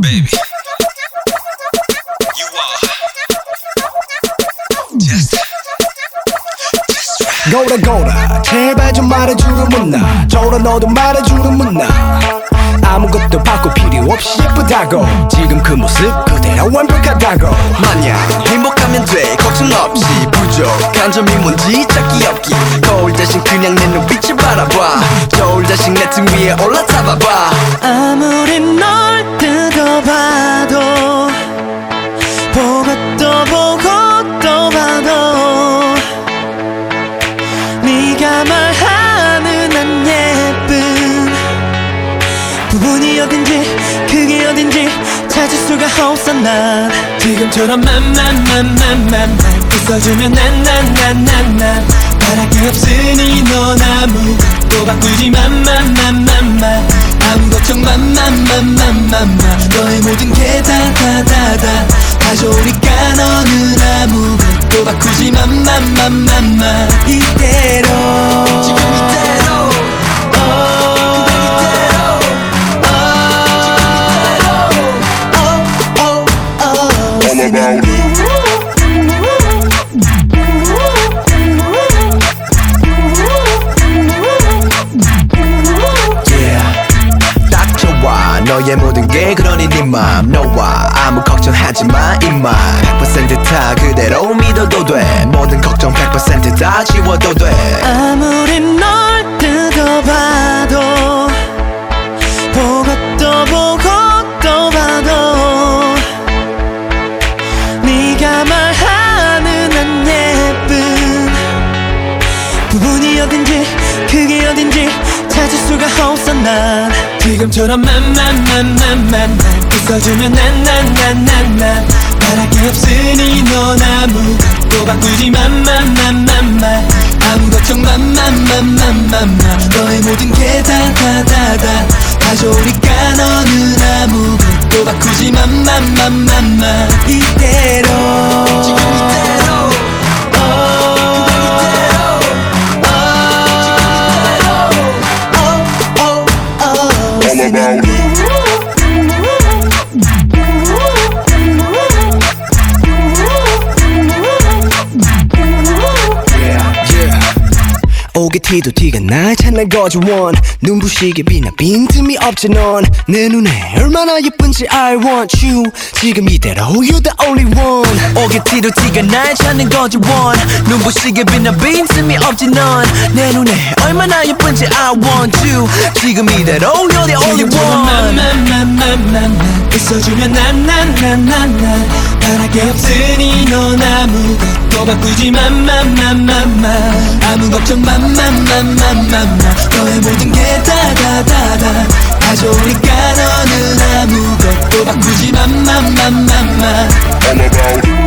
baby. You are just, just right. 거울아 거울아 제발 좀 말해주는 나. 저라 너도 말해주는 나. 아무것도 바꿀 필요 없이 예쁘다고. 지금 그 모습 그대로 완벽하다고. 마냥 행복하면 돼. 걱정 없이 부족한 점이 뭔지 찾기 없기 대신 그냥 내 눈빛을 바라봐. 저울 대신 내등 위에 올라타봐봐. 아무리 널 뜯어봐도 보고 또 보고 찾을 수가 없어 난 지금처럼 맘맘맘맘맘 웃어주면 난 난 난 난난 바랄 게 없으니 넌 아무것도 바꾸지 맘맘맘맘맘 아무 걱정 맘맘맘맘맘맘 너의 모든 게 다 다 다다 가져오니까 너는 아무것도 바꾸지 맘맘맘맘맘 all about it. 너의 모든 게 그러니 네맘 너와 아무 걱정하지 마 이만 100%다 그대로 믿어도 돼. 모든 걱정 100%다 지워도 돼 수가 없어 난 지금처럼 맘맘맘맘맘 웃어주면 난 난 난 난난 바랄 게 없으니 넌 아무것도 바꾸지 맘맘맘맘맘 아무 걱정 맘맘맘맘맘맘 너의 모든 게 다 다 다다 가져오니까 너는 아무것도 바꾸지 맘맘맘맘맘 이대 오게 티도 티가 날 찾는 거지 원 눈부시게 빛나 빈틈이 없지 넌 내 눈에 얼마나 예쁜지 I want you 지금 이대로 You the only one 오게 티도 티가 날 찾는 거지 원 눈부시게 빛나 빈틈이 없지 넌 내 눈에 얼마나 예쁜지 I want you 지금 이대로 You're the only one 있어주면 난 난 난 난난 바랄 게 없으니 넌 아무것도 바꾸지 맘맘맘맘맘 아무 걱정 맘맘맘맘맘맘 너의 모든 게 다다 다다 가져오니까 너는 아무것도 바꾸지 맘맘맘맘맘 All about it.